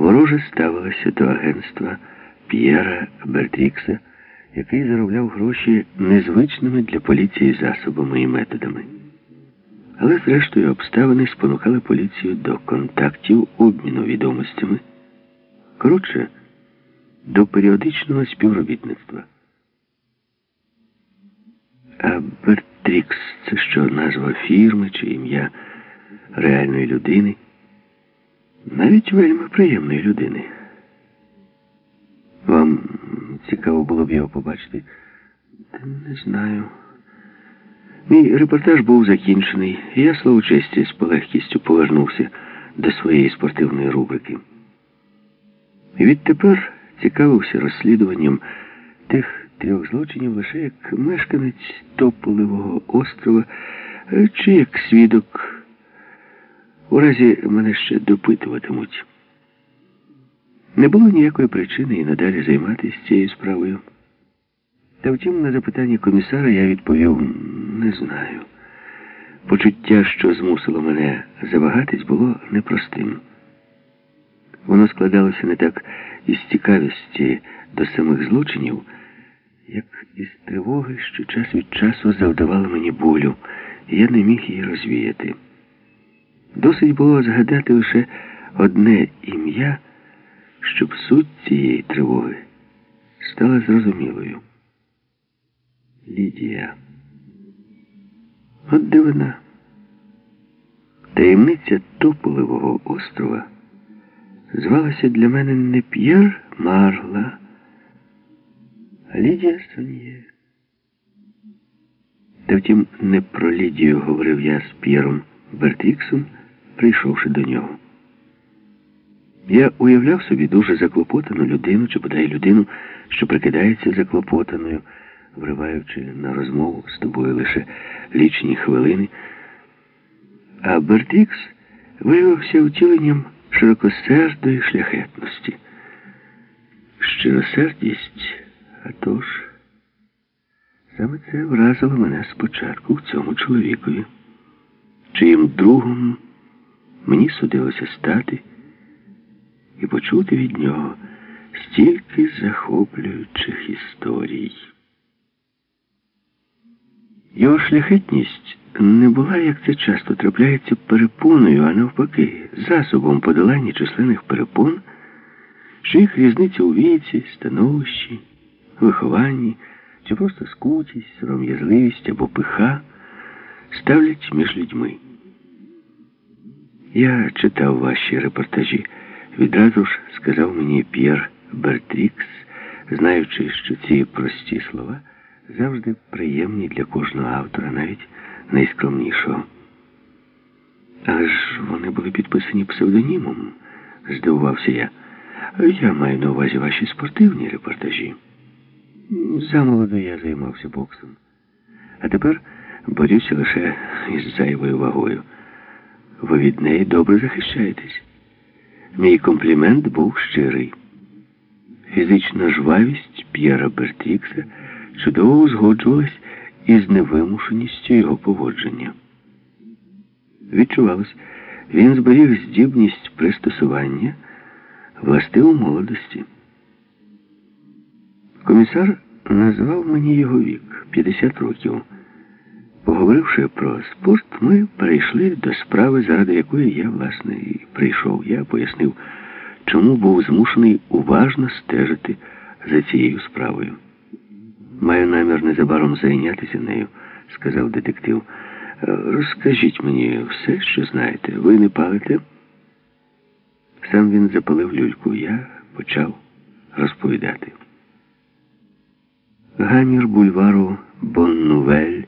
вороже ставилася до агентства П'єра Бертрікса, який заробляв гроші незвичними для поліції засобами і методами. Але, зрештою, обставини спонукали поліцію до контактів, обміну відомостями. Коротше, до періодичного співробітництва. А Бертрікс це що, назва фірми чи ім'я реальної людини? Навіть вельми приємної людини. Вам цікаво було б його побачити? Не знаю. Мій репортаж був закінчений, я, слово честі, з полегкістю повернувся до своєї спортивної рубрики. І відтепер цікавився розслідуванням тих трьох злочинів лише як мешканець Тополевого острова е, чи як свідок. У разі мене ще допитуватимуть. Не було ніякої причини і надалі займатися цією справою. Та втім, на запитання комісара я відповів не знаю. Почуття, що змусило мене завагатись, було непростим. Воно складалося не так із цікавості до самих злочинів, як із тривоги, що час від часу завдавала мені болю, і я не міг її розвіяти. Досить було згадати лише одне ім'я, щоб суть цієї тривоги стала зрозумілою. Лідія. От дивина. Таємниця Тополевого острова звалася для мене не П'єр Марла, а Лідія Сон'є. Та втім, не про Лідію говорив я з П'єром Бертріксом, прийшовши до нього. Я уявляв собі дуже заклопотану людину, чи бодай людину, що прикидається заклопотаною, вриваючи на розмову з тобою лише лічні хвилини. А Бертрікс виявився втіленням широкосердої шляхетності. Щиросердість, а тож, саме це вразило мене спочатку в цьому чоловікові, чиїм другом мені судилося стати і почути від нього стільки захоплюючих історій. Його шляхетність не була, як це часто трапляється, перепоною, а навпаки, засобом подолання численних перепон, що їх різниця у віці, становищі, вихованні, чи просто скутість, сором'язливість або пиха ставлять між людьми. Я читав ваші репортажі. Відразу ж сказав мені П'єр Бертрікс, знаючи, що ці прості слова завжди приємні для кожного автора, навіть найскромнішого. Але ж вони були підписані псевдонімом, здивувався я. Я маю на увазі ваші спортивні репортажі. Замолоду я займався боксом. А тепер борюся лише із зайвою вагою. Ви від неї добре захищаєтесь. Мій комплімент був щирий. Фізична жвавість П'єра Бертрікса чудово узгоджувалась із невимушеністю його поводження. Відчувалось, він зберіг здібність пристосування властиву молодості. Комісар назвав мені його вік 50 років. Поговоривши про спорт, ми перейшли до справи, заради якої я, власне, і прийшов. Я пояснив, чому був змушений уважно стежити за цією справою. Маю намір незабаром зайнятися нею, сказав детектив. Розкажіть мені все, що знаєте. Ви не палите? Сам він запалив люльку. Я почав розповідати. Гамір бульвару Боннувель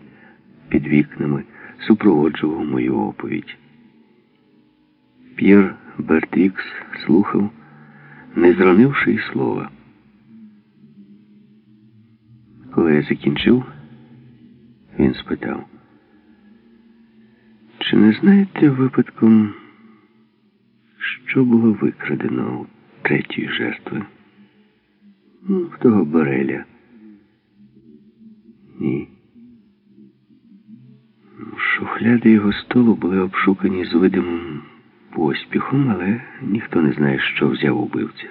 під вікнами супроводжував мою оповідь. П'єр Бертрікс слухав, не зронивши й слова. Коли я закінчив, він спитав, чи не знаєте випадком, що було викрадено у третьої жертви? Ну, в того Бореля? Ні. Шухляди його столу були обшукані з видимим поспіхом, але ніхто не знає, що взяв убивця.